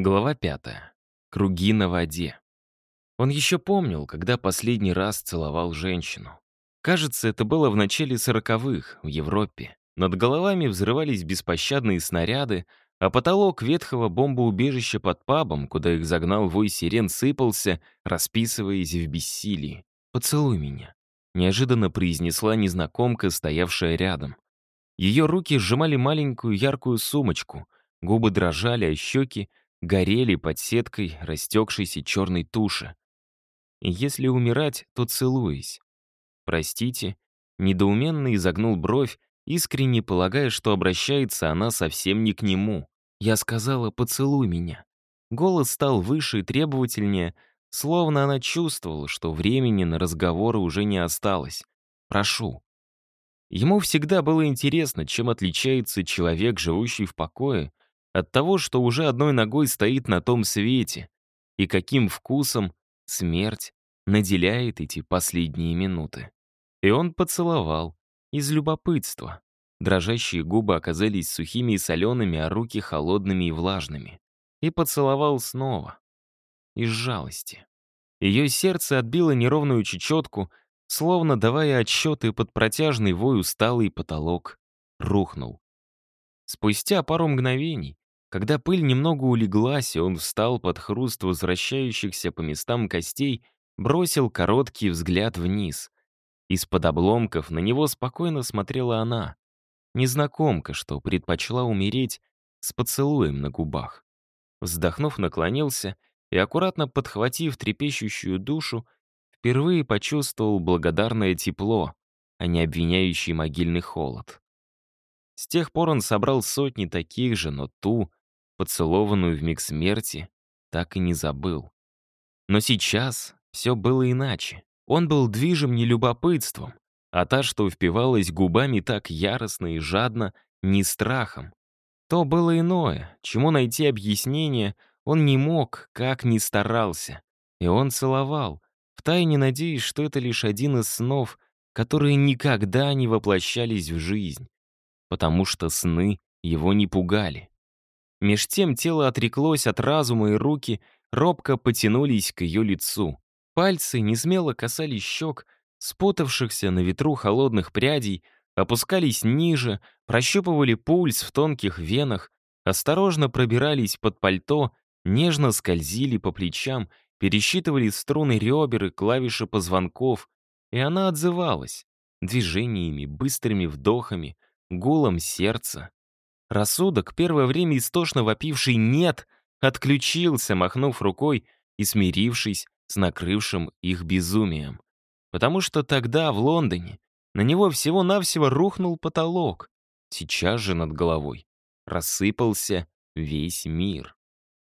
Глава пятая. Круги на воде. Он еще помнил, когда последний раз целовал женщину. Кажется, это было в начале сороковых, в Европе. Над головами взрывались беспощадные снаряды, а потолок ветхого бомбоубежища под пабом, куда их загнал вой сирен, сыпался, расписываясь в бессилии. «Поцелуй меня», — неожиданно произнесла незнакомка, стоявшая рядом. Ее руки сжимали маленькую яркую сумочку, губы дрожали, а щеки горели под сеткой растекшейся черной туши. Если умирать, то целуясь. Простите, недоуменно изогнул бровь, искренне полагая, что обращается она совсем не к нему. Я сказала «поцелуй меня». Голос стал выше и требовательнее, словно она чувствовала, что времени на разговоры уже не осталось. «Прошу». Ему всегда было интересно, чем отличается человек, живущий в покое, от того, что уже одной ногой стоит на том свете, и каким вкусом смерть наделяет эти последние минуты. И он поцеловал, из любопытства. Дрожащие губы оказались сухими и солеными, а руки холодными и влажными. И поцеловал снова. Из жалости. Ее сердце отбило неровную чечетку, словно давая отсчеты под протяжный вой усталый потолок. Рухнул. Спустя пару мгновений когда пыль немного улеглась, и он встал под хруст возвращающихся по местам костей, бросил короткий взгляд вниз. Из-под обломков на него спокойно смотрела она. Незнакомка, что предпочла умереть с поцелуем на губах. Вздохнув, наклонился и, аккуратно подхватив трепещущую душу, впервые почувствовал благодарное тепло, а не обвиняющий могильный холод. С тех пор он собрал сотни таких же, но ту, поцелованную в миг смерти, так и не забыл. Но сейчас все было иначе. Он был движим не любопытством, а та, что впивалась губами так яростно и жадно, не страхом. То было иное, чему найти объяснение он не мог, как ни старался. И он целовал, втайне надеясь, что это лишь один из снов, которые никогда не воплощались в жизнь, потому что сны его не пугали. Меж тем тело отреклось от разума, и руки робко потянулись к ее лицу. Пальцы несмело касались щек, спутавшихся на ветру холодных прядей, опускались ниже, прощупывали пульс в тонких венах, осторожно пробирались под пальто, нежно скользили по плечам, пересчитывали струны ребер и клавиши позвонков, и она отзывалась движениями, быстрыми вдохами, гулом сердца. Рассудок, первое время истошно вопивший «нет», отключился, махнув рукой и смирившись с накрывшим их безумием. Потому что тогда, в Лондоне, на него всего-навсего рухнул потолок. Сейчас же над головой рассыпался весь мир.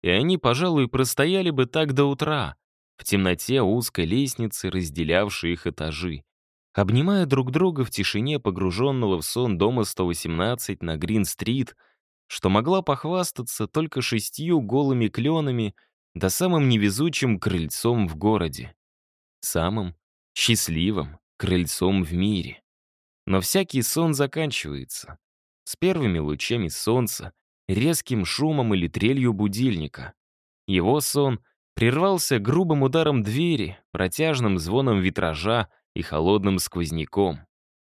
И они, пожалуй, простояли бы так до утра, в темноте узкой лестницы, разделявшей их этажи обнимая друг друга в тишине погруженного в сон дома 118 на Грин-стрит, что могла похвастаться только шестью голыми кленами да самым невезучим крыльцом в городе. Самым счастливым крыльцом в мире. Но всякий сон заканчивается. С первыми лучами солнца, резким шумом или трелью будильника. Его сон прервался грубым ударом двери, протяжным звоном витража, и холодным сквозняком.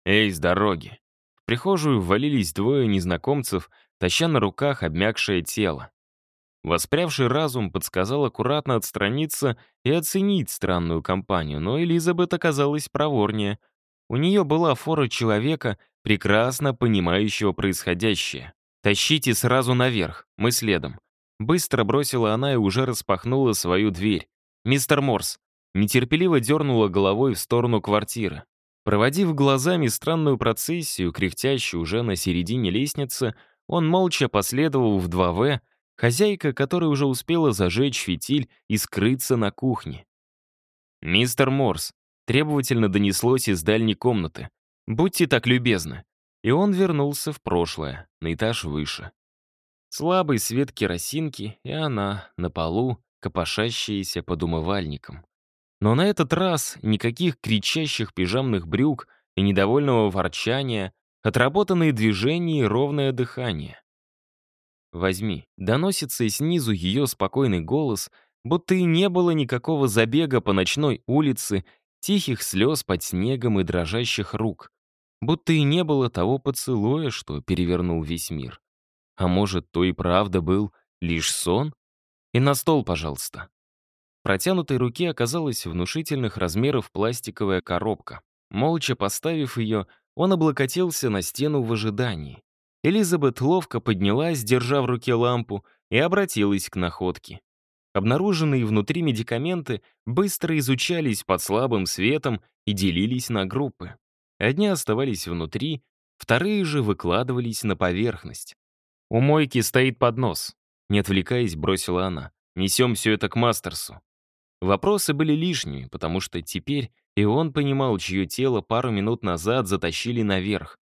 «Эй, с дороги!» В прихожую ввалились двое незнакомцев, таща на руках обмякшее тело. Воспрявший разум подсказал аккуратно отстраниться и оценить странную компанию, но Элизабет оказалась проворнее. У нее была фора человека, прекрасно понимающего происходящее. «Тащите сразу наверх, мы следом». Быстро бросила она и уже распахнула свою дверь. «Мистер Морс, нетерпеливо дернула головой в сторону квартиры. Проводив глазами странную процессию, кряхтящую уже на середине лестницы, он молча последовал в 2В, хозяйка которой уже успела зажечь фитиль и скрыться на кухне. «Мистер Морс», требовательно донеслось из дальней комнаты. «Будьте так любезны». И он вернулся в прошлое, на этаж выше. Слабый свет керосинки, и она на полу, копошащаяся под умывальником. Но на этот раз никаких кричащих пижамных брюк и недовольного ворчания, отработанные движения и ровное дыхание. возьми». Доносится снизу ее спокойный голос, будто и не было никакого забега по ночной улице, тихих слез под снегом и дрожащих рук. Будто и не было того поцелуя, что перевернул весь мир. А может, то и правда был лишь сон? И на стол, пожалуйста. Протянутой руке оказалась внушительных размеров пластиковая коробка. Молча поставив ее, он облокотился на стену в ожидании. Элизабет ловко поднялась, держа в руке лампу, и обратилась к находке. Обнаруженные внутри медикаменты быстро изучались под слабым светом и делились на группы. Одни оставались внутри, вторые же выкладывались на поверхность. «У мойки стоит поднос», — не отвлекаясь, бросила она. «Несем все это к Мастерсу». Вопросы были лишними, потому что теперь и он понимал, чье тело пару минут назад затащили наверх.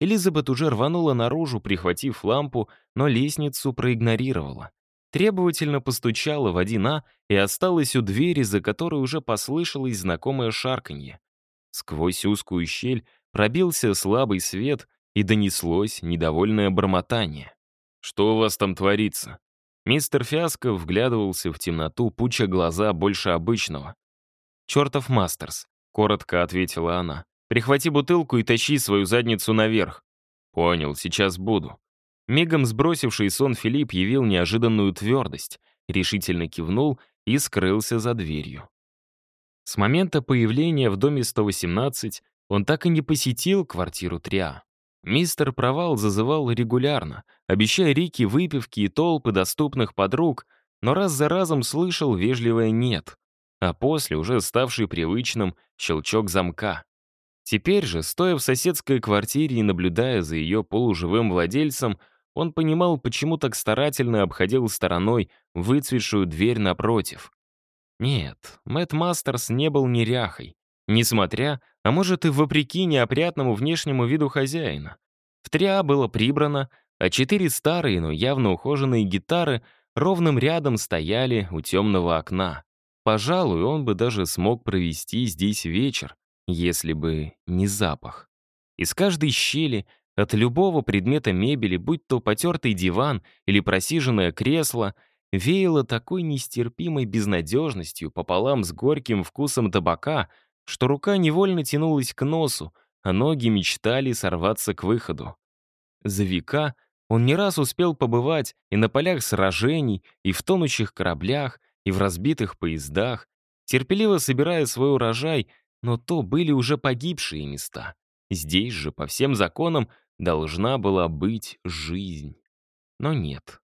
Элизабет уже рванула наружу, прихватив лампу, но лестницу проигнорировала. Требовательно постучала в один А и осталась у двери, за которой уже послышалось знакомое шарканье. Сквозь узкую щель пробился слабый свет и донеслось недовольное бормотание. «Что у вас там творится?» Мистер Фиаско вглядывался в темноту, пуча глаза больше обычного. «Чертов Мастерс», — коротко ответила она. «Прихвати бутылку и тащи свою задницу наверх». «Понял, сейчас буду». Мигом сбросивший сон Филипп явил неожиданную твердость, решительно кивнул и скрылся за дверью. С момента появления в доме 118 он так и не посетил квартиру Триа. Мистер Провал зазывал регулярно, обещая Рике выпивки и толпы доступных подруг, но раз за разом слышал вежливое «нет», а после, уже ставший привычным, щелчок замка. Теперь же, стоя в соседской квартире и наблюдая за ее полуживым владельцем, он понимал, почему так старательно обходил стороной выцветшую дверь напротив. Нет, Мэтт Мастерс не был неряхой. Несмотря, а может и вопреки неопрятному внешнему виду хозяина. В триа было прибрано, а четыре старые, но явно ухоженные гитары ровным рядом стояли у темного окна. Пожалуй, он бы даже смог провести здесь вечер, если бы не запах. Из каждой щели, от любого предмета мебели, будь то потертый диван или просиженное кресло, веяло такой нестерпимой безнадежностью пополам с горьким вкусом табака, что рука невольно тянулась к носу, а ноги мечтали сорваться к выходу. За века он не раз успел побывать и на полях сражений, и в тонущих кораблях, и в разбитых поездах, терпеливо собирая свой урожай, но то были уже погибшие места. Здесь же, по всем законам, должна была быть жизнь. Но нет.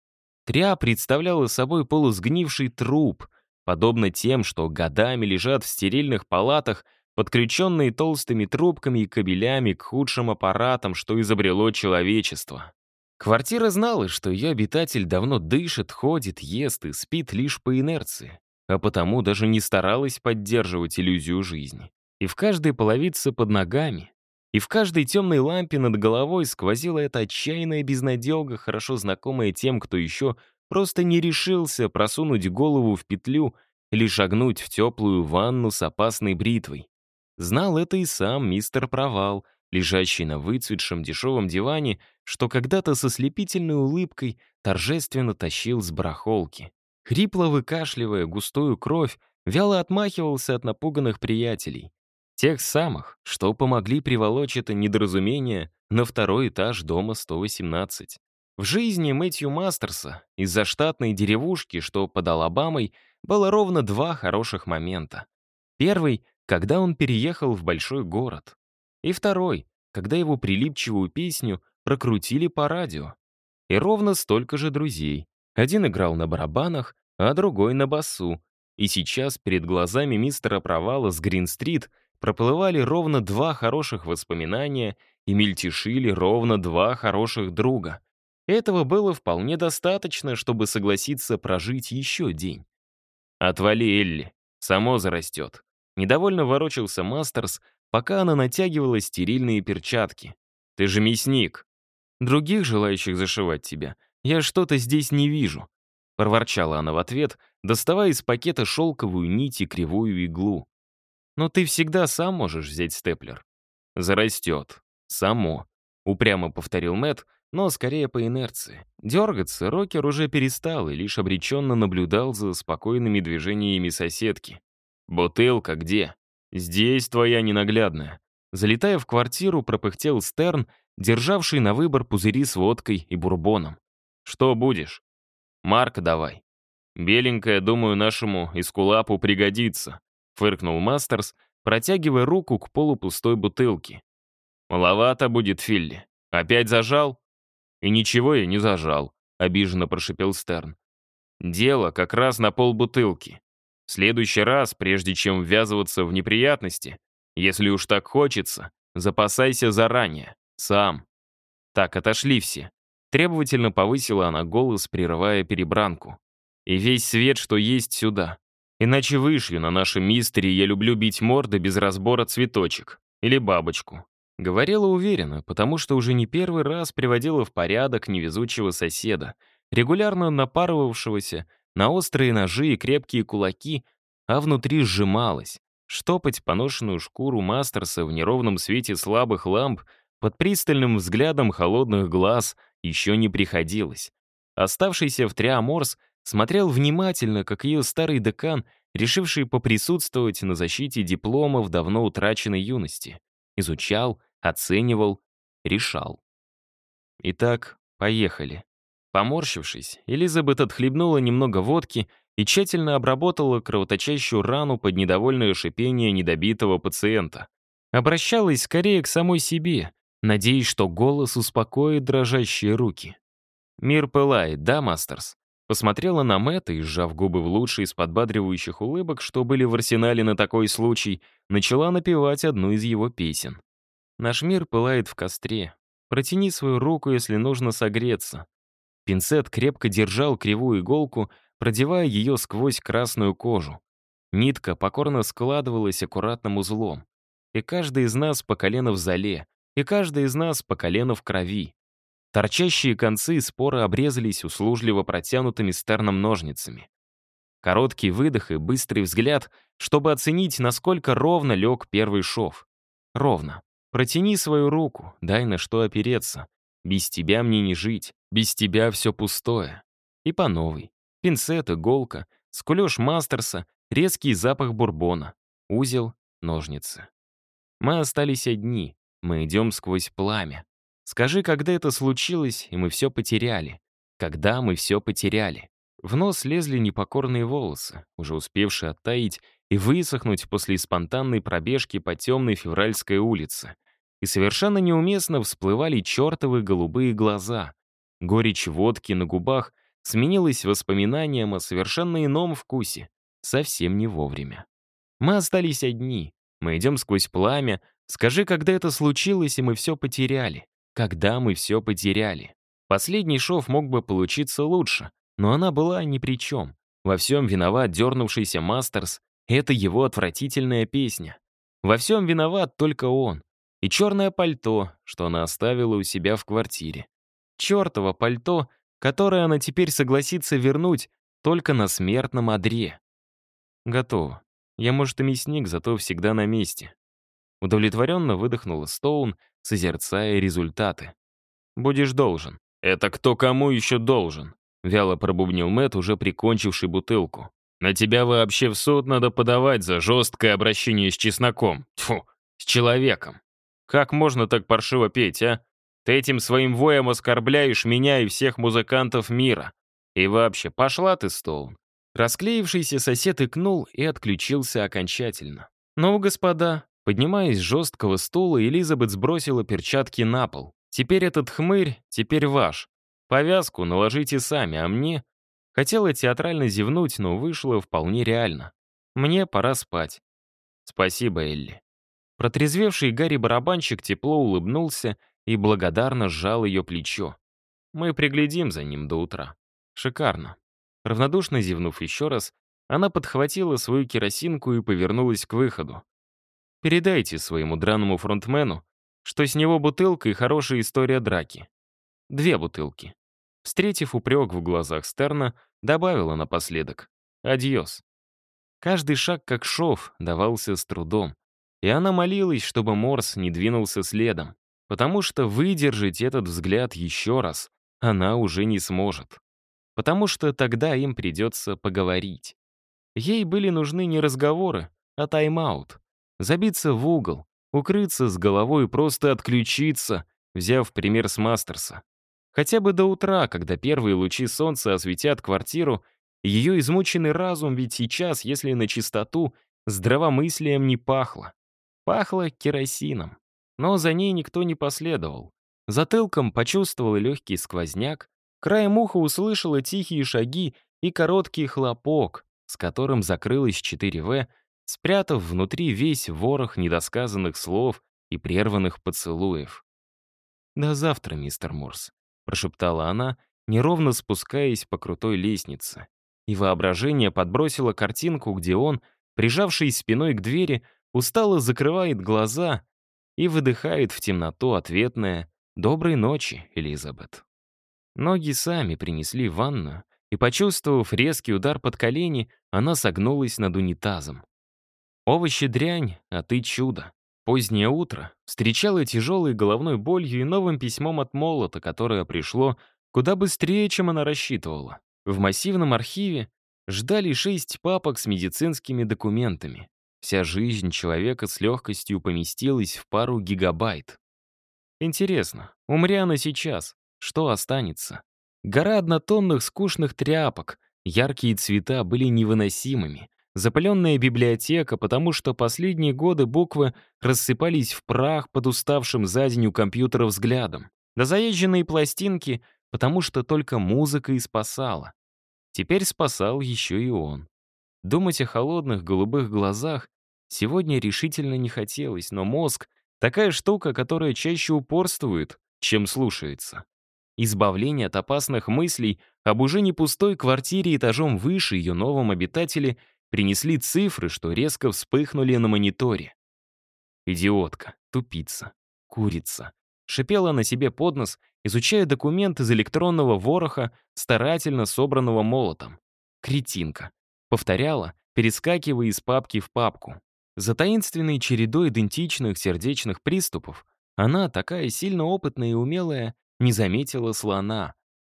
Триа представляла собой полусгнивший труп, подобно тем, что годами лежат в стерильных палатах, подключенные толстыми трубками и кабелями к худшим аппаратам, что изобрело человечество. Квартира знала, что ее обитатель давно дышит, ходит, ест и спит лишь по инерции, а потому даже не старалась поддерживать иллюзию жизни. И в каждой половице под ногами, и в каждой темной лампе над головой сквозила эта отчаянная безнадега, хорошо знакомая тем, кто еще просто не решился просунуть голову в петлю или шагнуть в теплую ванну с опасной бритвой. Знал это и сам мистер Провал, лежащий на выцветшем дешевом диване, что когда-то со слепительной улыбкой торжественно тащил с барахолки. Хрипло выкашливая густую кровь, вяло отмахивался от напуганных приятелей. Тех самых, что помогли приволочь это недоразумение на второй этаж дома 118. В жизни Мэтью Мастерса из-за штатной деревушки, что под Алабамой, было ровно два хороших момента. Первый, когда он переехал в большой город. И второй, когда его прилипчивую песню прокрутили по радио. И ровно столько же друзей. Один играл на барабанах, а другой на басу. И сейчас перед глазами мистера Провала с Грин-стрит проплывали ровно два хороших воспоминания и мельтешили ровно два хороших друга. Этого было вполне достаточно, чтобы согласиться прожить еще день. «Отвали, Элли, само зарастет». Недовольно ворочался Мастерс, пока она натягивала стерильные перчатки. «Ты же мясник. Других желающих зашивать тебя я что-то здесь не вижу», проворчала она в ответ, доставая из пакета шелковую нить и кривую иглу. Но ты всегда сам можешь взять степлер. Зарастет. Само. Упрямо повторил Мэт, но скорее по инерции. Дергаться Рокер уже перестал и лишь обреченно наблюдал за спокойными движениями соседки. «Бутылка где?» «Здесь твоя ненаглядная». Залетая в квартиру, пропыхтел Стерн, державший на выбор пузыри с водкой и бурбоном. «Что будешь?» «Марка давай». «Беленькая, думаю, нашему эскулапу пригодится», — фыркнул Мастерс, протягивая руку к полупустой бутылке. «Маловато будет, Филли. Опять зажал?» «И ничего я не зажал», — обиженно прошипел Стерн. «Дело как раз на полбутылки. В следующий раз, прежде чем ввязываться в неприятности, если уж так хочется, запасайся заранее, сам». Так, отошли все. Требовательно повысила она голос, прерывая перебранку. «И весь свет, что есть сюда. Иначе вышью на нашем мистере я люблю бить морды без разбора цветочек. Или бабочку. Говорила уверенно, потому что уже не первый раз приводила в порядок невезучего соседа, регулярно напарывавшегося на острые ножи и крепкие кулаки, а внутри сжималась. Штопать поношенную шкуру Мастерса в неровном свете слабых ламп под пристальным взглядом холодных глаз еще не приходилось. Оставшийся в Триаморс смотрел внимательно, как ее старый декан, решивший поприсутствовать на защите дипломов давно утраченной юности. Изучал, оценивал, решал. Итак, поехали. Поморщившись, Элизабет отхлебнула немного водки и тщательно обработала кровоточащую рану под недовольное шипение недобитого пациента. Обращалась скорее к самой себе, надеясь, что голос успокоит дрожащие руки. «Мир пылает, да, Мастерс?» Посмотрела на Мэтта и, сжав губы в лучшие из подбадривающих улыбок, что были в арсенале на такой случай, начала напевать одну из его песен. Наш мир пылает в костре. Протяни свою руку, если нужно согреться. Пинцет крепко держал кривую иголку, продевая ее сквозь красную кожу. Нитка покорно складывалась аккуратным узлом. И каждый из нас по колено в зале, и каждый из нас по колено в крови. Торчащие концы спора обрезались услужливо протянутыми стерном ножницами. Короткий выдох и быстрый взгляд, чтобы оценить, насколько ровно лег первый шов. Ровно. Протяни свою руку, дай на что опереться. Без тебя мне не жить, без тебя все пустое. И по новой. Пинцет, иголка, скулёж мастерса, резкий запах бурбона, узел, ножницы. Мы остались одни, мы идем сквозь пламя. Скажи, когда это случилось, и мы все потеряли. Когда мы все потеряли. В нос лезли непокорные волосы, уже успевшие оттаить и высохнуть после спонтанной пробежки по темной февральской улице. И совершенно неуместно всплывали чертовы голубые глаза. Горечь водки на губах сменилась воспоминанием о совершенно ином вкусе. Совсем не вовремя. Мы остались одни. Мы идем сквозь пламя. Скажи, когда это случилось, и мы все потеряли. Когда мы все потеряли. Последний шов мог бы получиться лучше, но она была ни при чем. Во всем виноват дернувшийся Мастерс это его отвратительная песня. Во всем виноват только он. И черное пальто, что она оставила у себя в квартире. Чертово пальто, которое она теперь согласится вернуть только на смертном одре. Готово. Я, может, и мясник, зато всегда на месте. Удовлетворенно выдохнула Стоун, созерцая результаты. «Будешь должен». «Это кто кому еще должен?» Вяло пробубнил Мэт, уже прикончивший бутылку. На тебя вообще в суд надо подавать за жесткое обращение с чесноком. Тьфу, с человеком. Как можно так паршиво петь, а? Ты этим своим воем оскорбляешь меня и всех музыкантов мира. И вообще, пошла ты, Стоун. Расклеившийся сосед икнул и отключился окончательно. «Ну, господа», поднимаясь с жесткого стула, Элизабет сбросила перчатки на пол. «Теперь этот хмырь, теперь ваш. Повязку наложите сами, а мне Хотела театрально зевнуть, но вышло вполне реально. Мне пора спать. Спасибо, Элли. Протрезвевший Гарри-барабанщик тепло улыбнулся и благодарно сжал ее плечо. Мы приглядим за ним до утра. Шикарно. Равнодушно зевнув еще раз, она подхватила свою керосинку и повернулась к выходу. «Передайте своему драному фронтмену, что с него бутылка и хорошая история драки. Две бутылки. Встретив упрек в глазах Стерна, добавила напоследок «Адьос». Каждый шаг, как шов, давался с трудом. И она молилась, чтобы Морс не двинулся следом. потому что выдержать этот взгляд еще раз она уже не сможет. Потому что тогда им придется поговорить. Ей были нужны не разговоры, а тайм-аут. Забиться в угол, укрыться с головой и просто отключиться, взяв пример с Мастерса. Хотя бы до утра, когда первые лучи солнца осветят квартиру, ее измученный разум ведь сейчас, если на чистоту, здравомыслием не пахло. Пахло керосином. Но за ней никто не последовал. Затылком почувствовал легкий сквозняк, краем уха услышала тихие шаги и короткий хлопок, с которым закрылась 4В, спрятав внутри весь ворох недосказанных слов и прерванных поцелуев. «До завтра, мистер Морс», — прошептала она, неровно спускаясь по крутой лестнице. И воображение подбросило картинку, где он, прижавшись спиной к двери, устало закрывает глаза и выдыхает в темноту ответное «Доброй ночи, Элизабет». Ноги сами принесли ванну, и, почувствовав резкий удар под колени, она согнулась над унитазом. Овощи дрянь, а ты чудо. Позднее утро встречало тяжелой головной болью и новым письмом от Молота, которое пришло куда быстрее, чем она рассчитывала. В массивном архиве ждали шесть папок с медицинскими документами. Вся жизнь человека с легкостью поместилась в пару гигабайт. Интересно, умри она сейчас, что останется? Гора однотонных скучных тряпок, яркие цвета были невыносимыми. Запыленная библиотека, потому что последние годы буквы рассыпались в прах под уставшим за день у компьютера взглядом. Да заезженные пластинки, потому что только музыка и спасала. Теперь спасал еще и он. Думать о холодных голубых глазах сегодня решительно не хотелось, но мозг — такая штука, которая чаще упорствует, чем слушается. Избавление от опасных мыслей об уже не пустой квартире этажом выше ее новом обитателе принесли цифры, что резко вспыхнули на мониторе. Идиотка, тупица, курица. Шипела на себе под нос, изучая документ из электронного вороха, старательно собранного молотом. Кретинка. Повторяла, перескакивая из папки в папку. За таинственной чередой идентичных сердечных приступов она, такая сильно опытная и умелая, не заметила слона.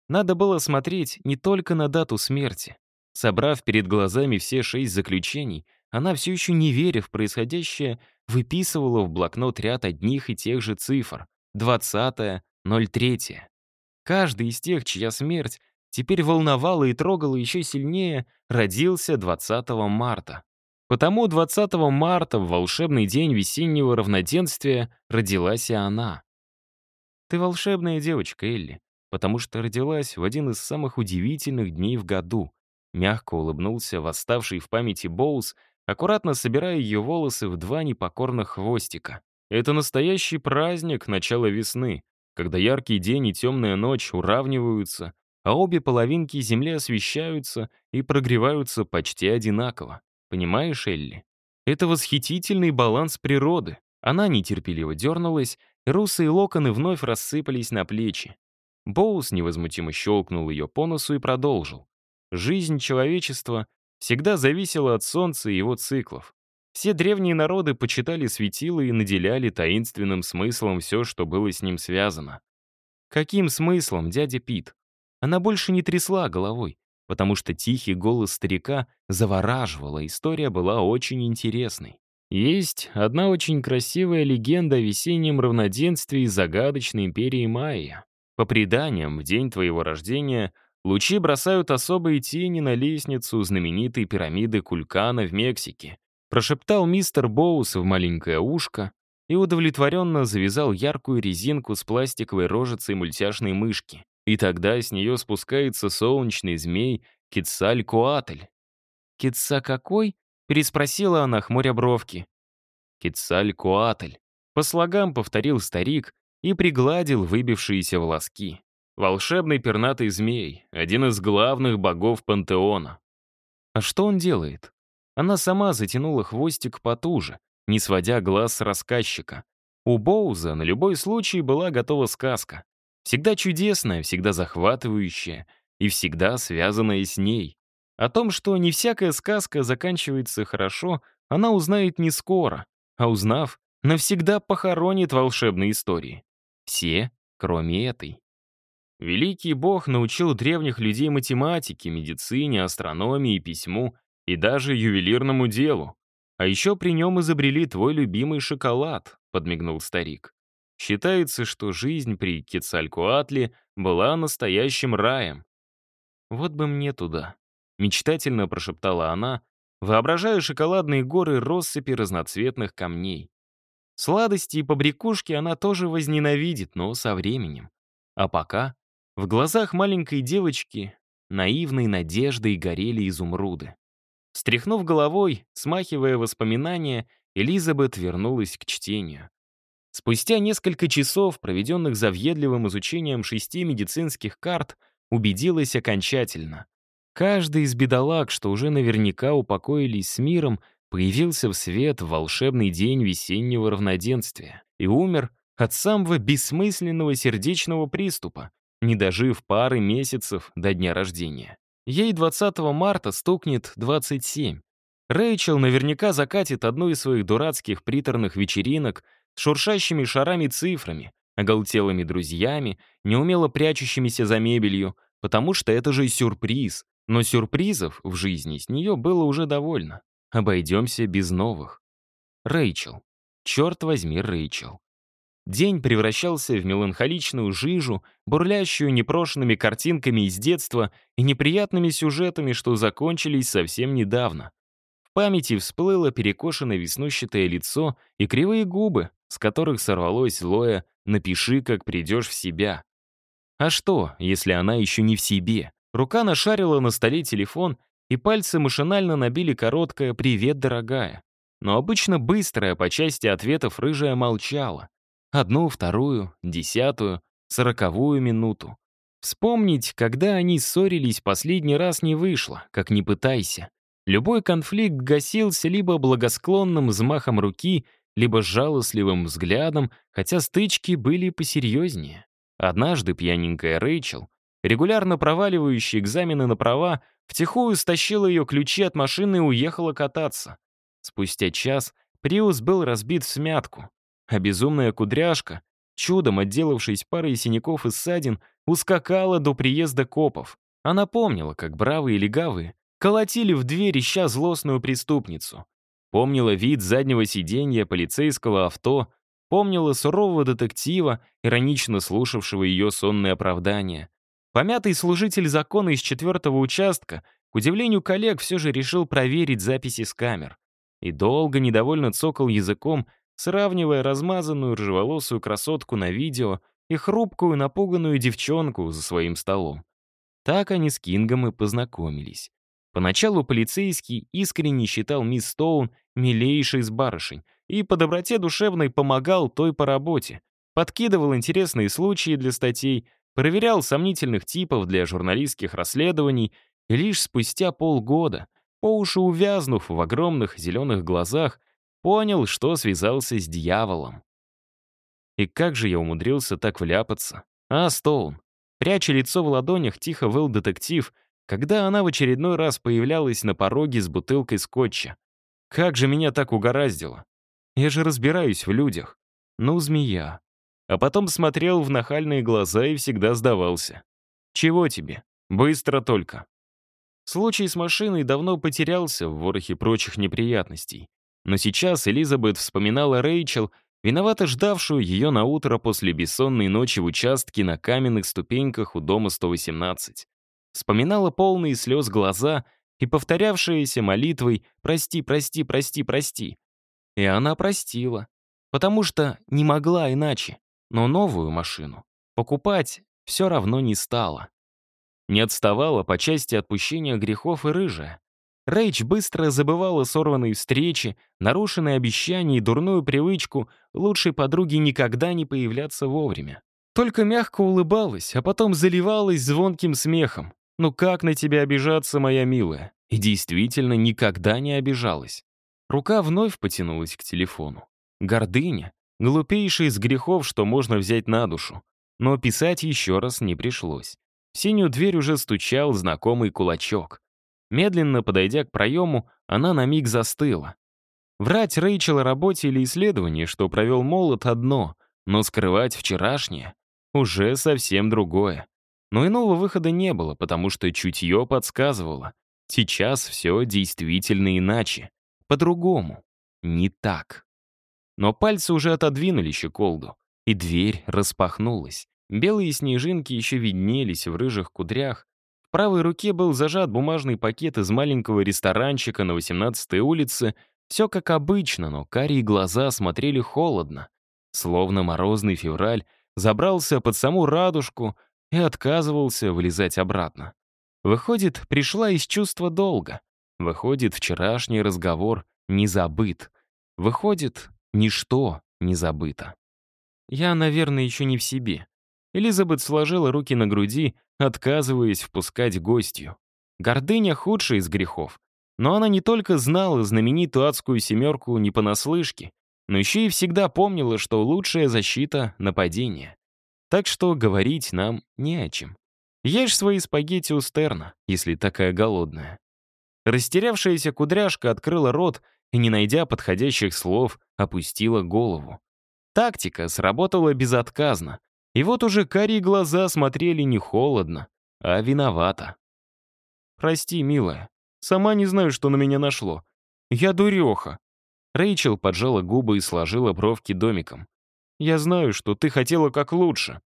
Надо было смотреть не только на дату смерти. Собрав перед глазами все шесть заключений, она все еще не веря в происходящее, выписывала в блокнот ряд одних и тех же цифр. 20 03 Каждый из тех, чья смерть теперь волновала и трогала еще сильнее, родился 20 марта. Потому 20 марта, в волшебный день весеннего равноденствия, родилась и она. Ты волшебная девочка, Элли, потому что родилась в один из самых удивительных дней в году. Мягко улыбнулся восставший в памяти Боус, аккуратно собирая ее волосы в два непокорных хвостика. Это настоящий праздник начала весны, когда яркий день и темная ночь уравниваются, а обе половинки Земли освещаются и прогреваются почти одинаково. Понимаешь, Элли? Это восхитительный баланс природы. Она нетерпеливо дернулась, Русые локоны вновь рассыпались на плечи. Боус невозмутимо щелкнул ее по носу и продолжил. Жизнь человечества всегда зависела от Солнца и его циклов. Все древние народы почитали светило и наделяли таинственным смыслом все, что было с ним связано. Каким смыслом, дядя Пит? Она больше не трясла головой, потому что тихий голос старика завораживала, история была очень интересной. Есть одна очень красивая легенда о весеннем равноденствии загадочной империи Майя. По преданиям, в день твоего рождения лучи бросают особые тени на лестницу знаменитой пирамиды Кулькана в Мексике. Прошептал мистер Боус в маленькое ушко и удовлетворенно завязал яркую резинку с пластиковой рожицей мультяшной мышки. И тогда с нее спускается солнечный змей Кицалькуатль. «Китса какой?» Переспросила она, хмуря бровки. Кицалькуатль. По слогам повторил старик и пригладил выбившиеся волоски. Волшебный пернатый змей, один из главных богов пантеона. А что он делает? Она сама затянула хвостик потуже, не сводя глаз с рассказчика. У Боуза на любой случай была готова сказка. Всегда чудесная, всегда захватывающая и всегда связанная с ней. О том, что не всякая сказка заканчивается хорошо, она узнает не скоро, а узнав, навсегда похоронит волшебные истории. Все, кроме этой. Великий бог научил древних людей математике, медицине, астрономии, письму и даже ювелирному делу. А еще при нем изобрели твой любимый шоколад, подмигнул старик. Считается, что жизнь при Кецалькуатле была настоящим раем. Вот бы мне туда, мечтательно прошептала она, воображая шоколадные горы россыпи разноцветных камней. Сладости и побрякушки она тоже возненавидит, но со временем. А пока в глазах маленькой девочки наивной надеждой горели изумруды. Стряхнув головой, смахивая воспоминания, Элизабет вернулась к чтению. Спустя несколько часов, проведенных за въедливым изучением шести медицинских карт, убедилась окончательно. Каждый из бедолаг, что уже наверняка упокоились с миром, появился в свет в волшебный день весеннего равноденствия и умер от самого бессмысленного сердечного приступа, не дожив пары месяцев до дня рождения. Ей 20 марта стукнет 27. Рэйчел наверняка закатит одну из своих дурацких приторных вечеринок с шуршащими шарами-цифрами, оголтелыми друзьями, неумело прячущимися за мебелью, потому что это же сюрприз. Но сюрпризов в жизни с нее было уже довольно. Обойдемся без новых. Рэйчел. Черт возьми, Рэйчел. День превращался в меланхоличную жижу, бурлящую непрошенными картинками из детства и неприятными сюжетами, что закончились совсем недавно. В памяти всплыло перекошенное веснущатое лицо и кривые губы, с которых сорвалось злое «напиши, как придешь в себя». А что, если она еще не в себе? Рука нашарила на столе телефон, и пальцы машинально набили короткое «Привет, дорогая». Но обычно быстрая по части ответов рыжая молчала. Одну, вторую, десятую, сороковую минуту. Вспомнить, когда они ссорились последний раз не вышло, как ни пытайся. Любой конфликт гасился либо благосклонным взмахом руки, либо жалостливым взглядом, хотя стычки были посерьезнее. Однажды пьяненькая Рэйчел, регулярно проваливающая экзамены на права, втихую стащила ее ключи от машины и уехала кататься. Спустя час Приус был разбит в смятку а безумная кудряшка, чудом отделавшись парой синяков и ссадин, ускакала до приезда копов. Она помнила, как бравые легавые колотили в дверь, ища злостную преступницу. Помнила вид заднего сиденья полицейского авто, помнила сурового детектива, иронично слушавшего ее сонные оправдания. Помятый служитель закона из четвертого участка, к удивлению коллег, все же решил проверить записи с камер. И долго недовольно цокал языком, сравнивая размазанную рыжеволосую красотку на видео и хрупкую напуганную девчонку за своим столом. Так они с Кингом и познакомились. Поначалу полицейский искренне считал мисс Стоун милейшей из барышень и по доброте душевной помогал той по работе, подкидывал интересные случаи для статей, проверял сомнительных типов для журналистских расследований и лишь спустя полгода, по уши увязнув в огромных зеленых глазах, Понял, что связался с дьяволом. И как же я умудрился так вляпаться? А, Стоун. Пряча лицо в ладонях, тихо выл детектив, когда она в очередной раз появлялась на пороге с бутылкой скотча. Как же меня так угораздило? Я же разбираюсь в людях. Ну, змея. А потом смотрел в нахальные глаза и всегда сдавался. Чего тебе? Быстро только. Случай с машиной давно потерялся в ворохе прочих неприятностей. Но сейчас Элизабет вспоминала Рэйчел, виновато ждавшую ее на утро после бессонной ночи в участке на каменных ступеньках у дома 118. Вспоминала полные слез глаза и повторявшиеся молитвой «Прости, прости, прости, прости». И она простила, потому что не могла иначе, но новую машину покупать все равно не стала. Не отставала по части отпущения грехов и рыжая. Рэйч быстро забывала сорванные встречи, нарушенные обещания и дурную привычку лучшей подруги никогда не появляться вовремя. Только мягко улыбалась, а потом заливалась звонким смехом. «Ну как на тебя обижаться, моя милая?» И действительно никогда не обижалась. Рука вновь потянулась к телефону. Гордыня — глупейший из грехов, что можно взять на душу. Но писать еще раз не пришлось. В синюю дверь уже стучал знакомый кулачок. Медленно подойдя к проему, она на миг застыла. Врать Рэйчел о работе или исследовании, что провел молот, одно, но скрывать вчерашнее уже совсем другое. Но иного выхода не было, потому что чутье подсказывало. Сейчас все действительно иначе. По-другому. Не так. Но пальцы уже отодвинули щеколду, и дверь распахнулась. Белые снежинки еще виднелись в рыжих кудрях. Правой руке был зажат бумажный пакет из маленького ресторанчика на 18-й улице. Все как обычно, но карие глаза смотрели холодно. Словно морозный февраль забрался под саму радужку и отказывался вылезать обратно. Выходит, пришла из чувства долга. Выходит, вчерашний разговор не забыт. Выходит, ничто не забыто. Я, наверное, еще не в себе. Элизабет сложила руки на груди, отказываясь впускать гостью. Гордыня — худшая из грехов. Но она не только знала знаменитую адскую семерку не понаслышке, но еще и всегда помнила, что лучшая защита — нападение. Так что говорить нам не о чем. Ешь свои спагетти у Стерна, если такая голодная. Растерявшаяся кудряшка открыла рот и, не найдя подходящих слов, опустила голову. Тактика сработала безотказно, и вот уже карие глаза смотрели не холодно, а виновато. «Прости, милая, сама не знаю, что на меня нашло. Я дуреха». Рэйчел поджала губы и сложила бровки домиком. «Я знаю, что ты хотела как лучше».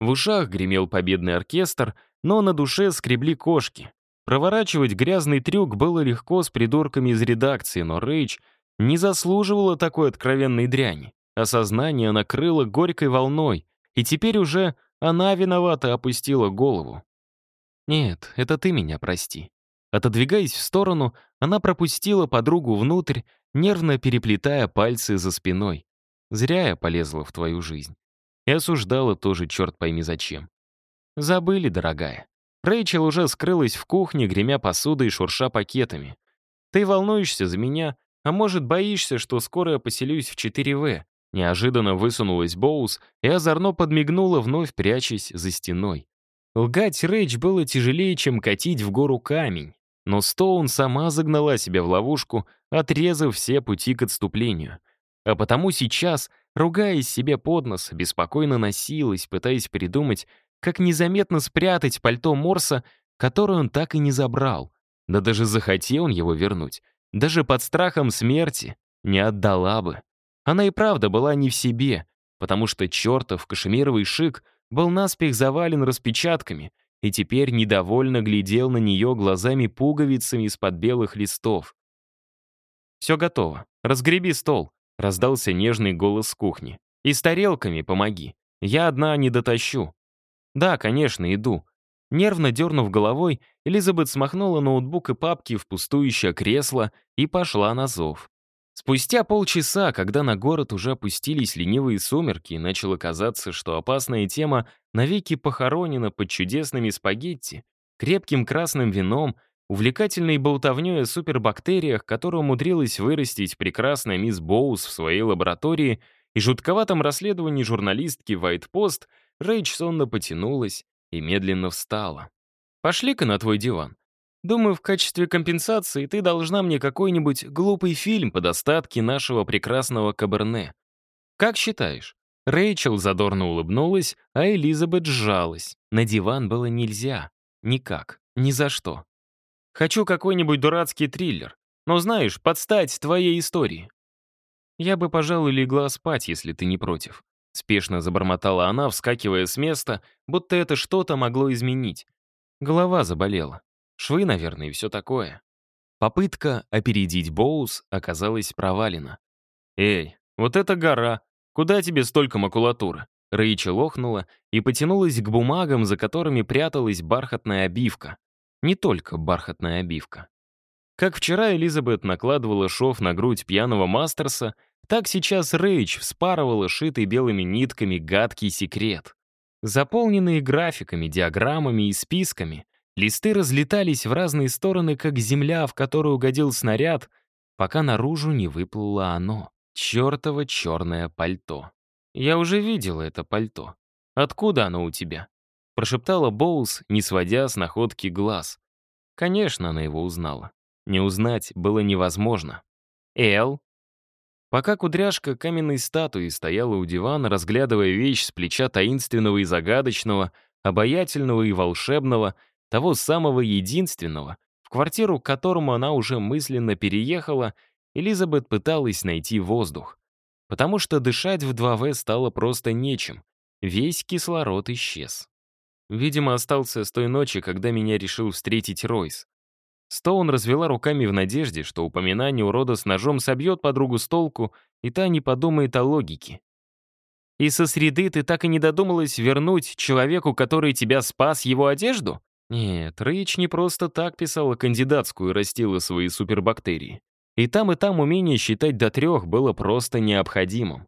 В ушах гремел победный оркестр, но на душе скребли кошки. Проворачивать грязный трюк было легко с придурками из редакции, но Рэйч не заслуживала такой откровенной дряни. Осознание накрыло горькой волной, и теперь уже она виновата опустила голову. «Нет, это ты меня прости». Отодвигаясь в сторону, она пропустила подругу внутрь, нервно переплетая пальцы за спиной. «Зря я полезла в твою жизнь». И осуждала тоже, черт пойми зачем. «Забыли, дорогая». Рэйчел уже скрылась в кухне, гремя посудой и шурша пакетами. «Ты волнуешься за меня, а может, боишься, что скоро я поселюсь в 4В?» Неожиданно высунулась Боус и озорно подмигнула, вновь прячась за стеной. Лгать Рэйч было тяжелее, чем катить в гору камень. Но Стоун сама загнала себя в ловушку, отрезав все пути к отступлению. А потому сейчас, ругаясь себе под нос, беспокойно носилась, пытаясь придумать, как незаметно спрятать пальто Морса, которое он так и не забрал. Да даже захотел он его вернуть. Даже под страхом смерти не отдала бы. Она и правда была не в себе, потому что чертов кашемировый шик был наспех завален распечатками и теперь недовольно глядел на нее глазами-пуговицами из-под белых листов. «Все готово. Разгреби стол», — раздался нежный голос с кухни. «И с тарелками помоги. Я одна не дотащу». «Да, конечно, иду». Нервно дернув головой, Элизабет смахнула ноутбук и папки в пустующее кресло и пошла на зов. Спустя полчаса, когда на город уже опустились ленивые сумерки, начало казаться, что опасная тема навеки похоронена под чудесными спагетти, крепким красным вином, увлекательной болтовней о супербактериях, которую умудрилась вырастить прекрасная мисс Боус в своей лаборатории, и жутковатом расследовании журналистки Post, Рэйч сонно потянулась и медленно встала. «Пошли-ка на твой диван. Думаю, в качестве компенсации ты должна мне какой-нибудь глупый фильм по достатке нашего прекрасного Каберне. Как считаешь?» Рэйчел задорно улыбнулась, а Элизабет сжалась. На диван было нельзя. Никак. Ни за что. «Хочу какой-нибудь дурацкий триллер. Но знаешь, подстать твоей истории». «Я бы, пожалуй, легла спать, если ты не против». Спешно забормотала она, вскакивая с места, будто это что-то могло изменить. Голова заболела. Швы, наверное, и все такое. Попытка опередить Боус оказалась провалена. «Эй, вот это гора! Куда тебе столько макулатуры?» Рэйчел охнула и потянулась к бумагам, за которыми пряталась бархатная обивка. Не только бархатная обивка. Как вчера Элизабет накладывала шов на грудь пьяного Мастерса, так сейчас Рэйч вспарывала шитый белыми нитками гадкий секрет. Заполненные графиками, диаграммами и списками, Листы разлетались в разные стороны, как земля, в которую угодил снаряд, пока наружу не выплыло оно. Чёртово черное пальто. «Я уже видела это пальто. Откуда оно у тебя?» Прошептала Боус, не сводя с находки глаз. Конечно, она его узнала. Не узнать было невозможно. «Эл?» Пока кудряшка каменной статуей стояла у дивана, разглядывая вещь с плеча таинственного и загадочного, обаятельного и волшебного, того самого единственного, в квартиру, к которому она уже мысленно переехала, Элизабет пыталась найти воздух. Потому что дышать в 2В стало просто нечем. Весь кислород исчез. Видимо, остался с той ночи, когда меня решил встретить Ройс. Стоун развела руками в надежде, что упоминание урода с ножом собьет подругу с толку, и та не подумает о логике. «И со среды ты так и не додумалась вернуть человеку, который тебя спас, его одежду?» Нет, Рэйч не просто так писала кандидатскую и растила свои супербактерии. И там, и там умение считать до трех было просто необходимым.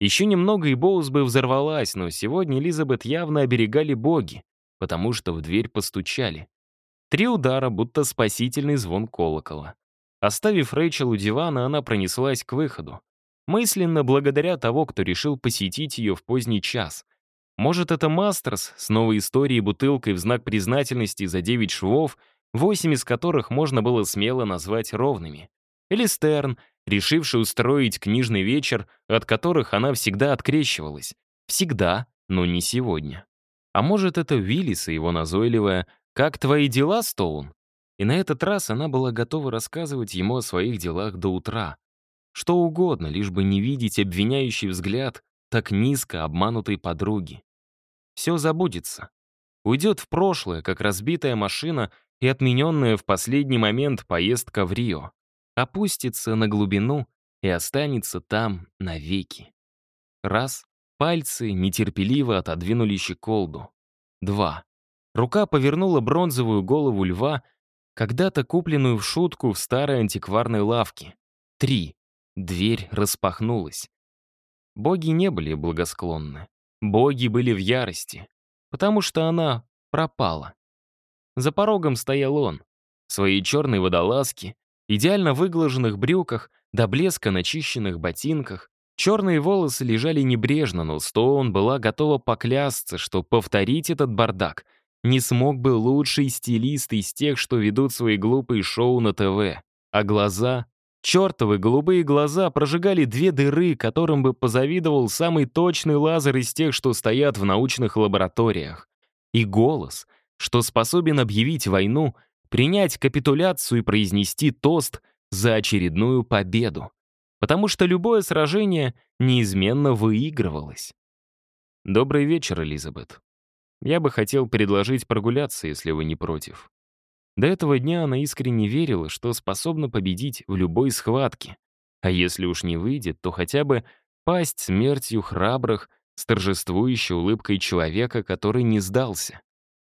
Еще немного, и Боус бы взорвалась, но сегодня Элизабет явно оберегали боги, потому что в дверь постучали. Три удара, будто спасительный звон колокола. Оставив Рэйчел у дивана, она пронеслась к выходу. Мысленно благодаря того, кто решил посетить ее в поздний час. Может, это Мастерс с новой историей бутылкой в знак признательности за девять швов, восемь из которых можно было смело назвать ровными. Или Стерн, решивший устроить книжный вечер, от которых она всегда открещивалась. Всегда, но не сегодня. А может, это Виллис и его назойливая «Как твои дела, Стоун?» И на этот раз она была готова рассказывать ему о своих делах до утра. Что угодно, лишь бы не видеть обвиняющий взгляд так низко обманутой подруги. Все забудется. Уйдет в прошлое, как разбитая машина и отмененная в последний момент поездка в Рио. Опустится на глубину и останется там навеки. Раз. Пальцы нетерпеливо отодвинули щеколду. Два. Рука повернула бронзовую голову льва, когда-то купленную в шутку в старой антикварной лавке. Три. Дверь распахнулась. Боги не были благосклонны. Боги были в ярости, потому что она пропала. За порогом стоял он, в своей черной водолазке, идеально выглаженных брюках, до блеска начищенных ботинках. Черные волосы лежали небрежно, но Стоун была готова поклясться, что повторить этот бардак — не смог бы лучший стилист из тех, что ведут свои глупые шоу на ТВ. А глаза? Чертовы голубые глаза прожигали две дыры, которым бы позавидовал самый точный лазер из тех, что стоят в научных лабораториях. И голос, что способен объявить войну, принять капитуляцию и произнести тост за очередную победу. Потому что любое сражение неизменно выигрывалось. «Добрый вечер, Элизабет», я бы хотел предложить прогуляться, если вы не против. До этого дня она искренне верила, что способна победить в любой схватке. А если уж не выйдет, то хотя бы пасть смертью храбрых с торжествующей улыбкой человека, который не сдался.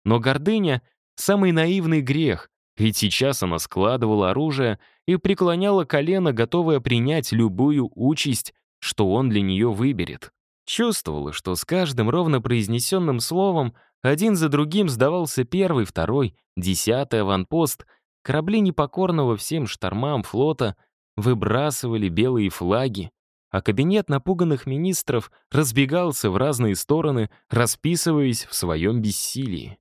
Но гордыня — самый наивный грех, ведь сейчас она складывала оружие и преклоняла колено, готовая принять любую участь, что он для нее выберет. Чувствовала, что с каждым ровно произнесенным словом один за другим сдавался первый, второй, десятый аванпост, корабли непокорного всем штормам флота выбрасывали белые флаги, а кабинет напуганных министров разбегался в разные стороны, расписываясь в своем бессилии.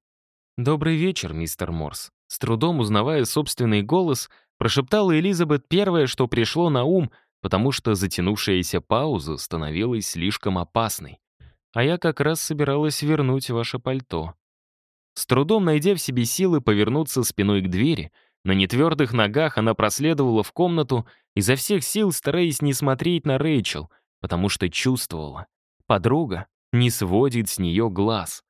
«Добрый вечер, мистер Морс», с трудом узнавая собственный голос, прошептала Элизабет первое, что пришло на ум — потому что затянувшаяся пауза становилась слишком опасной. А я как раз собиралась вернуть ваше пальто. С трудом найдя в себе силы повернуться спиной к двери, на нетвердых ногах она проследовала в комнату, изо всех сил стараясь не смотреть на Рэйчел, потому что чувствовала. Подруга не сводит с нее глаз.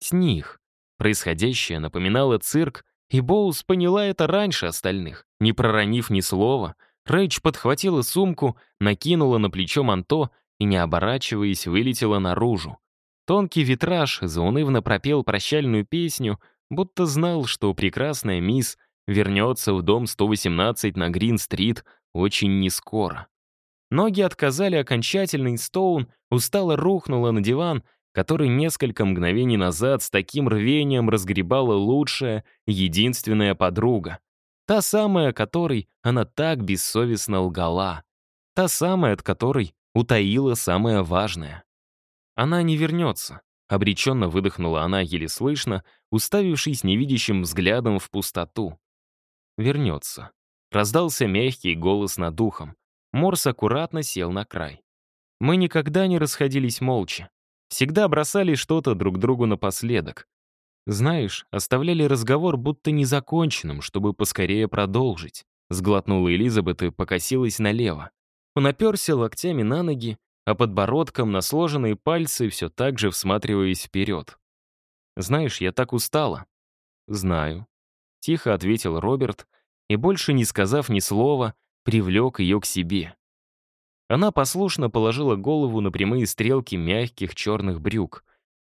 С них. Происходящее напоминало цирк, и Боус поняла это раньше остальных, не проронив ни слова — Рэйч подхватила сумку, накинула на плечо манто и, не оборачиваясь, вылетела наружу. Тонкий витраж заунывно пропел прощальную песню, будто знал, что прекрасная мисс вернется в дом 118 на Грин-стрит очень нескоро. Ноги отказали окончательно, и Стоун устало рухнула на диван, который несколько мгновений назад с таким рвением разгребала лучшая, единственная подруга. Та самая, которой она так бессовестно лгала. Та самая, от которой утаила самое важное. Она не вернется. Обреченно выдохнула она еле слышно, уставившись невидящим взглядом в пустоту. «Вернется». Раздался мягкий голос над духом. Морс аккуратно сел на край. Мы никогда не расходились молча. Всегда бросали что-то друг другу напоследок. Знаешь, оставляли разговор будто незаконченным, чтобы поскорее продолжить. Сглотнула Элизабет и покосилась налево. Он оперся локтями на ноги, а подбородком на сложенные пальцы, все так же всматриваясь вперед. «Знаешь, я так устала». «Знаю», — тихо ответил Роберт, и, больше не сказав ни слова, привлек ее к себе. Она послушно положила голову на прямые стрелки мягких черных брюк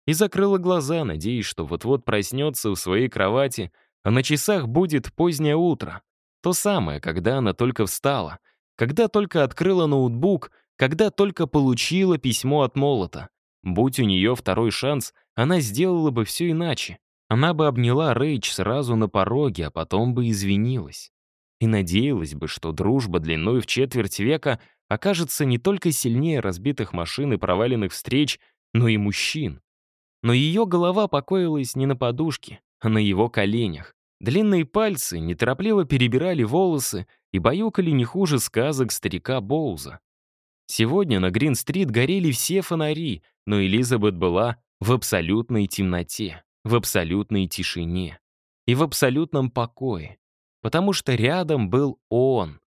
и закрыла глаза, надеясь, что вот-вот проснется в своей кровати, а на часах будет позднее утро. То самое, когда она только встала, когда только открыла ноутбук, когда только получила письмо от Молота. Будь у нее второй шанс, она сделала бы все иначе. Она бы обняла Рейч сразу на пороге, а потом бы извинилась. И надеялась бы, что дружба длиной в четверть века окажется не только сильнее разбитых машин и проваленных встреч, но и мужчин. Но ее голова покоилась не на подушке, а на его коленях. Длинные пальцы неторопливо перебирали волосы и баюкали не хуже сказок старика Боуза. Сегодня на Грин-стрит горели все фонари, но Элизабет была в абсолютной темноте, в абсолютной тишине и в абсолютном покое, потому что рядом был он.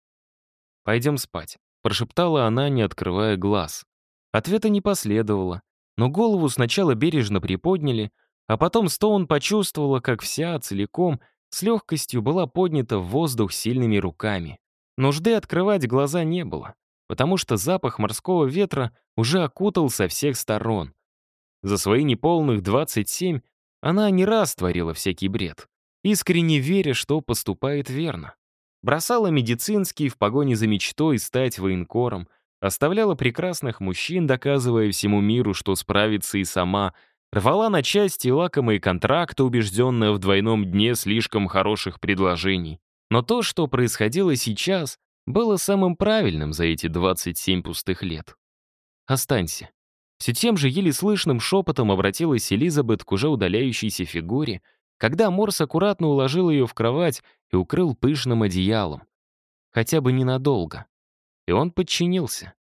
«Пойдем спать», — прошептала она, не открывая глаз. Ответа не последовало, но голову сначала бережно приподняли, а потом Стоун почувствовала, как вся целиком с легкостью была поднята в воздух сильными руками. Нужды открывать глаза не было, потому что запах морского ветра уже окутал со всех сторон. За свои неполных 27 она не раз творила всякий бред, искренне веря, что поступает верно. Бросала медицинский в погоне за мечтой стать военкором, оставляла прекрасных мужчин, доказывая всему миру, что справится и сама, рвала на части лакомые контракты, убежденная в двойном дне слишком хороших предложений. Но то, что происходило сейчас, было самым правильным за эти 27 пустых лет. «Останься». Все тем же еле слышным шепотом обратилась Элизабет к уже удаляющейся фигуре, когда Морс аккуратно уложил ее в кровать и укрыл пышным одеялом. Хотя бы ненадолго. И он подчинился.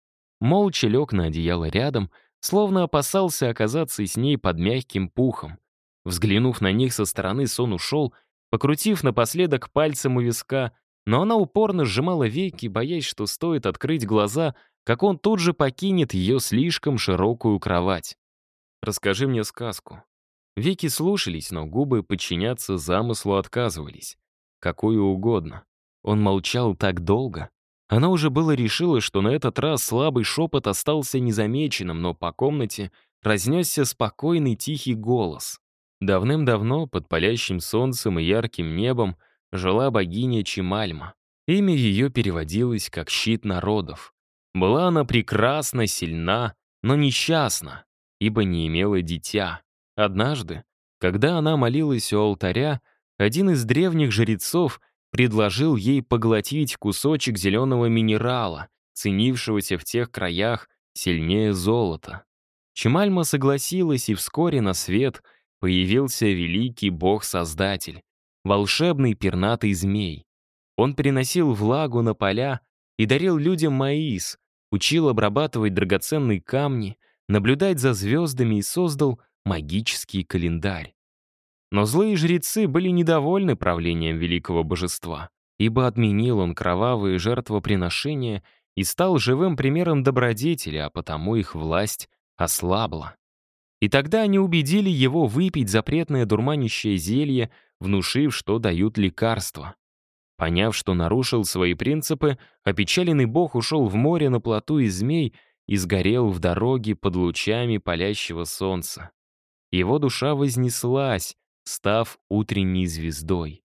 Молча лег на одеяло рядом, словно опасался оказаться с ней под мягким пухом. Взглянув на них со стороны, сон ушел, покрутив напоследок пальцем у виска, но она упорно сжимала веки, боясь, что стоит открыть глаза, как он тут же покинет ее слишком широкую кровать. «Расскажи мне сказку». Веки слушались, но губы подчиняться замыслу отказывались. Какую угодно. Он молчал так долго, она уже было решила, что на этот раз слабый шепот остался незамеченным, но по комнате разнесся спокойный тихий голос. Давным-давно, под палящим солнцем и ярким небом, жила богиня Чимальма. Имя ее переводилось как «щит народов». Была она прекрасна, сильна, но несчастна, ибо не имела дитя. Однажды, когда она молилась у алтаря, один из древних жрецов — предложил ей поглотить кусочек зеленого минерала, ценившегося в тех краях сильнее золота. Чемальма согласилась, и вскоре на свет появился великий бог-создатель, волшебный пернатый змей. Он приносил влагу на поля и дарил людям маис, учил обрабатывать драгоценные камни, наблюдать за звездами и создал магический календарь. Но злые жрецы были недовольны правлением великого божества, ибо отменил он кровавые жертвоприношения и стал живым примером добродетели, а потому их власть ослабла. И тогда они убедили его выпить запретное дурманящее зелье, внушив, что дают лекарства. Поняв, что нарушил свои принципы, опечаленный бог ушел в море на плоту из змей и сгорел в дороге под лучами палящего солнца. Его душа вознеслась, став утренней звездой.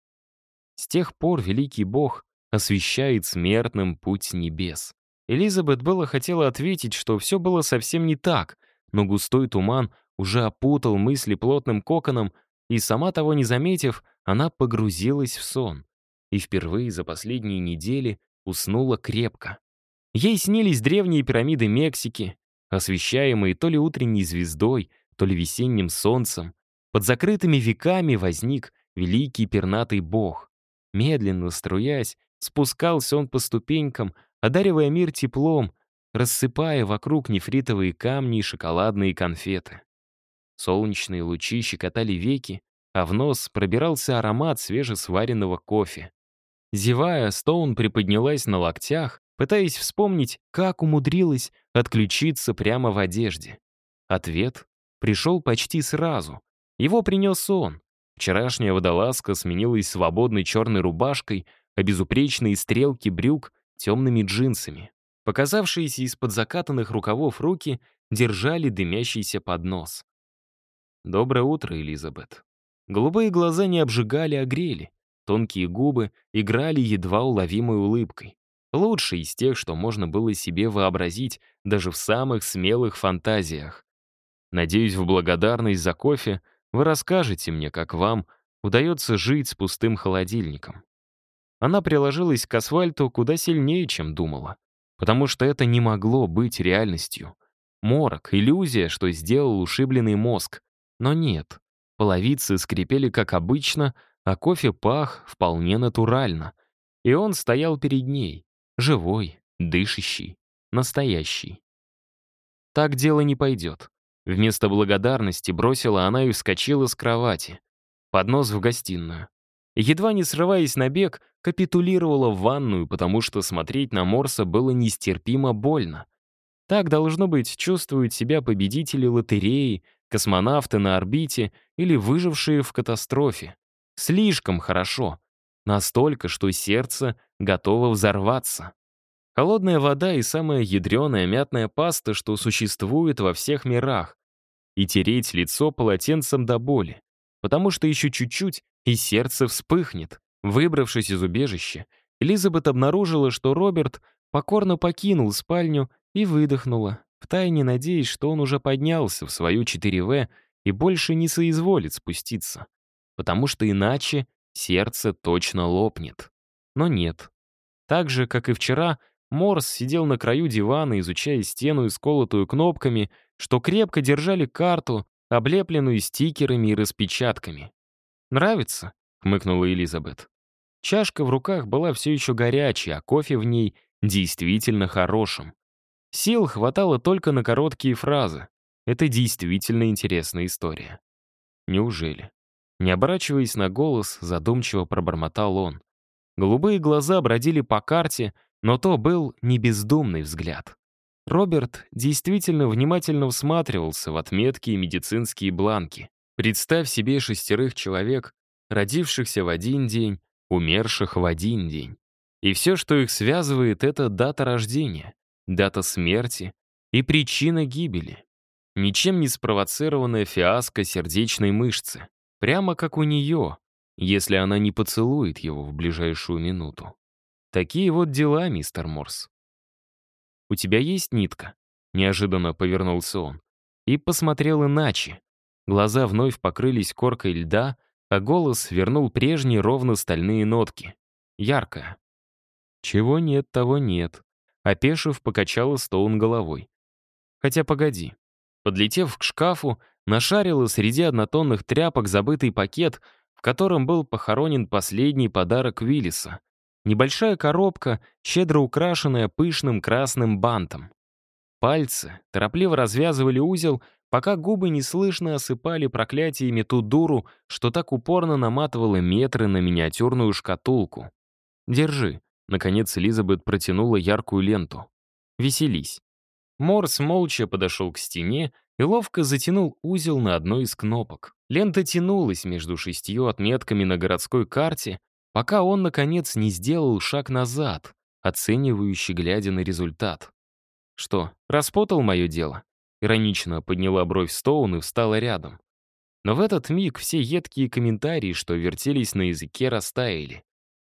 С тех пор великий бог освещает смертным путь небес. Элизабет было хотела ответить, что все было совсем не так, но густой туман уже опутал мысли плотным коконом, и сама того не заметив, она погрузилась в сон. И впервые за последние недели уснула крепко. Ей снились древние пирамиды Мексики, освещаемые то ли утренней звездой, то ли весенним солнцем, под закрытыми веками возник великий пернатый бог. Медленно струясь, Спускался он по ступенькам, одаривая мир теплом, рассыпая вокруг нефритовые камни и шоколадные конфеты. Солнечные лучи щекотали веки, а в нос пробирался аромат свежесваренного кофе. Зевая, Стоун приподнялась на локтях, пытаясь вспомнить, как умудрилась отключиться прямо в одежде. Ответ пришел почти сразу. Его принес он. Вчерашняя водолазка сменилась свободной черной рубашкой, а безупречные стрелки брюк — темными джинсами. Показавшиеся из-под закатанных рукавов руки держали дымящийся поднос. «Доброе утро, Элизабет». Голубые глаза не обжигали, а грели. Тонкие губы играли едва уловимой улыбкой. Лучший из тех, что можно было себе вообразить даже в самых смелых фантазиях. Надеюсь, в благодарность за кофе вы расскажете мне, как вам удается жить с пустым холодильником. Она приложилась к асфальту куда сильнее, чем думала, потому что это не могло быть реальностью. Морок, иллюзия, что сделал ушибленный мозг. Но нет, половицы скрипели как обычно, а кофе пах вполне натурально. И он стоял перед ней, живой, дышащий, настоящий. Так дело не пойдет. Вместо благодарности бросила она и вскочила с кровати. Поднос в гостиную. Едва не срываясь на бег, капитулировала в ванную, потому что смотреть на Морса было нестерпимо больно. Так, должно быть, чувствуют себя победители лотереи, космонавты на орбите или выжившие в катастрофе. Слишком хорошо. Настолько, что сердце готово взорваться. Холодная вода и самая ядреная мятная паста, что существует во всех мирах. И тереть лицо полотенцем до боли. Потому что еще чуть-чуть, и сердце вспыхнет. Выбравшись из убежища, Элизабет обнаружила, что Роберт покорно покинул спальню и выдохнула, втайне надеясь, что он уже поднялся в свою 4В и больше не соизволит спуститься. Потому что иначе сердце точно лопнет. Но нет. Так же, как и вчера, Морс сидел на краю дивана, изучая стену, исколотую кнопками, что крепко держали карту, облепленную стикерами и распечатками. «Нравится?» — хмыкнула Элизабет. Чашка в руках была все еще горячей, а кофе в ней действительно хорошим. Сил хватало только на короткие фразы. Это действительно интересная история. Неужели? Не оборачиваясь на голос, задумчиво пробормотал он. Голубые глаза бродили по карте, но то был не бездумный взгляд. Роберт действительно внимательно всматривался в отметки и медицинские бланки. Представь себе шестерых человек, родившихся в один день, умерших в один день. И все, что их связывает, это дата рождения, дата смерти и причина гибели. Ничем не спровоцированная фиаско сердечной мышцы. Прямо как у нее, если она не поцелует его в ближайшую минуту. Такие вот дела, мистер Морс. «У тебя есть нитка?» — неожиданно повернулся он. И посмотрел иначе. Глаза вновь покрылись коркой льда, а голос вернул прежние ровно стальные нотки. Яркая. «Чего нет, того нет», — опешив, покачала Стоун головой. «Хотя погоди». Подлетев к шкафу, нашарила среди однотонных тряпок забытый пакет, в котором был похоронен последний подарок Виллиса — Небольшая коробка, щедро украшенная пышным красным бантом. Пальцы торопливо развязывали узел, пока губы неслышно осыпали проклятиями ту дуру, что так упорно наматывала метры на миниатюрную шкатулку. «Держи», — наконец Элизабет протянула яркую ленту. «Веселись». Морс молча подошел к стене и ловко затянул узел на одной из кнопок. Лента тянулась между шестью отметками на городской карте, пока он, наконец, не сделал шаг назад, оценивающий, глядя на результат. «Что, распутал мое дело?» Иронично подняла бровь Стоун и встала рядом. Но в этот миг все едкие комментарии, что вертелись на языке, растаяли.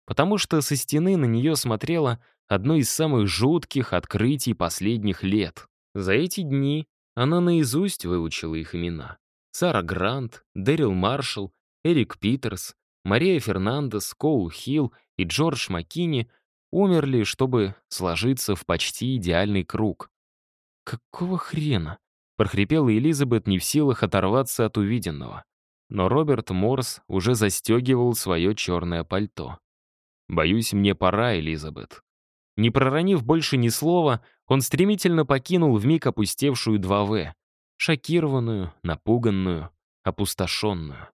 Потому что со стены на нее смотрело одно из самых жутких открытий последних лет. За эти дни она наизусть выучила их имена. Сара Грант, Дэрил Маршалл, Эрик Питерс, Мария Фернандес, Коул Хилл и Джордж Маккини умерли, чтобы сложиться в почти идеальный круг. «Какого хрена?» — прохрипела Элизабет не в силах оторваться от увиденного. Но Роберт Морс уже застегивал свое черное пальто. Боюсь, мне пора, Элизабет». Не проронив больше ни слова, он стремительно покинул вмиг опустевшую 2В, шокированную, напуганную, опустошенную.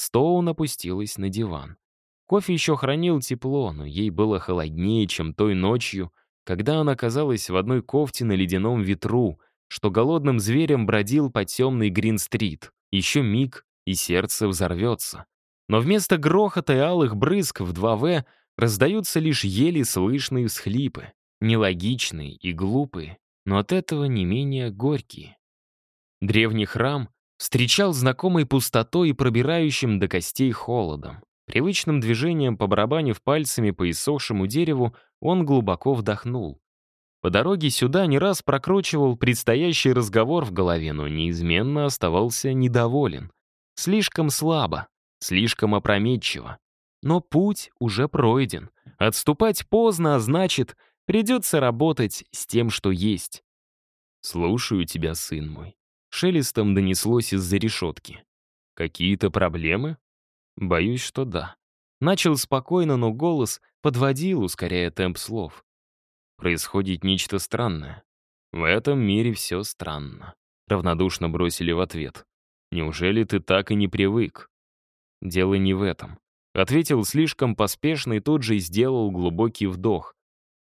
Стоун опустилась на диван. Кофе еще хранил тепло, но ей было холоднее, чем той ночью, когда она оказалась в одной кофте на ледяном ветру, что голодным зверем бродил по темной Грин-стрит. Еще миг, и сердце взорвется. Но вместо грохота и алых брызг в 2В раздаются лишь еле слышные всхлипы, нелогичные и глупые, но от этого не менее горькие. Древний храм встречал знакомой пустотой и пробирающим до костей холодом. Привычным движением по барабанив пальцами по иссохшему дереву, он глубоко вдохнул. По дороге сюда не раз прокручивал предстоящий разговор в голове, но неизменно оставался недоволен. Слишком слабо, слишком опрометчиво. Но путь уже пройден. Отступать поздно, а значит, придется работать с тем, что есть. «Слушаю тебя, сын мой». Шелестом донеслось из-за решетки. «Какие-то проблемы?» «Боюсь, что да». Начал спокойно, но голос подводил, ускоряя темп слов. Происходит нечто странное. В этом мире все странно. Равнодушно бросили в ответ. Неужели ты так и не привык? Дело не в этом. Ответил слишком поспешно и тут же сделал глубокий вдох.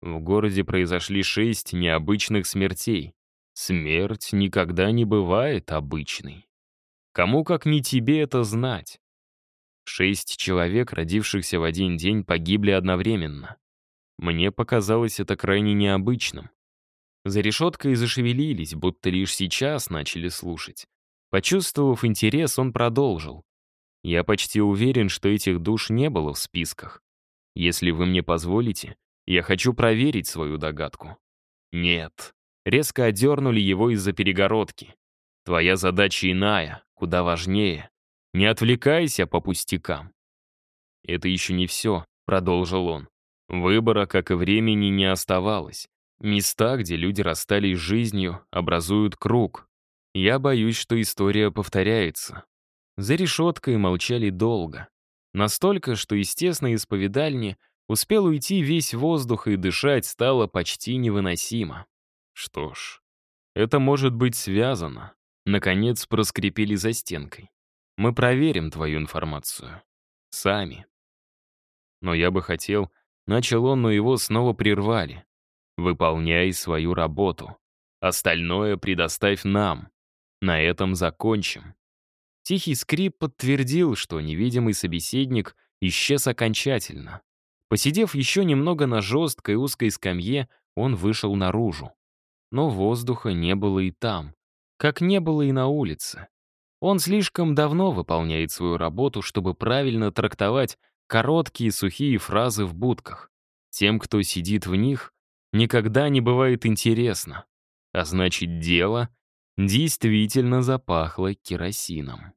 В городе произошли шесть необычных смертей. Смерть никогда не бывает обычной. Кому как не тебе это знать? Шесть человек, родившихся в один день, погибли одновременно. Мне показалось это крайне необычным. За решеткой зашевелились, будто лишь сейчас начали слушать. Почувствовав интерес, он продолжил. Я почти уверен, что этих душ не было в списках. Если вы мне позволите, я хочу проверить свою догадку. Нет. Резко одернули его из-за перегородки. Твоя задача иная, куда важнее. Не отвлекайся по пустякам. Это еще не все, продолжил он. Выбора, как и времени, не оставалось. Места, где люди расстались жизнью, образуют круг. Я боюсь, что история повторяется. За решеткой молчали долго. Настолько, что, естественно, исповедальни успел уйти весь воздух и дышать стало почти невыносимо. Что ж, это может быть связано. Наконец проскрипели за стенкой. Мы проверим твою информацию. Сами. Но я бы хотел... Начал он, но его снова прервали. Выполняй свою работу. Остальное предоставь нам. На этом закончим. Тихий скрип подтвердил, что невидимый собеседник исчез окончательно. Посидев еще немного на жесткой узкой скамье, он вышел наружу. Но воздуха не было и там, как не было и на улице. Он слишком давно выполняет свою работу, чтобы правильно трактовать короткие сухие фразы в будках. Тем, кто сидит в них, никогда не бывает интересно. А значит, дело действительно запахло керосином.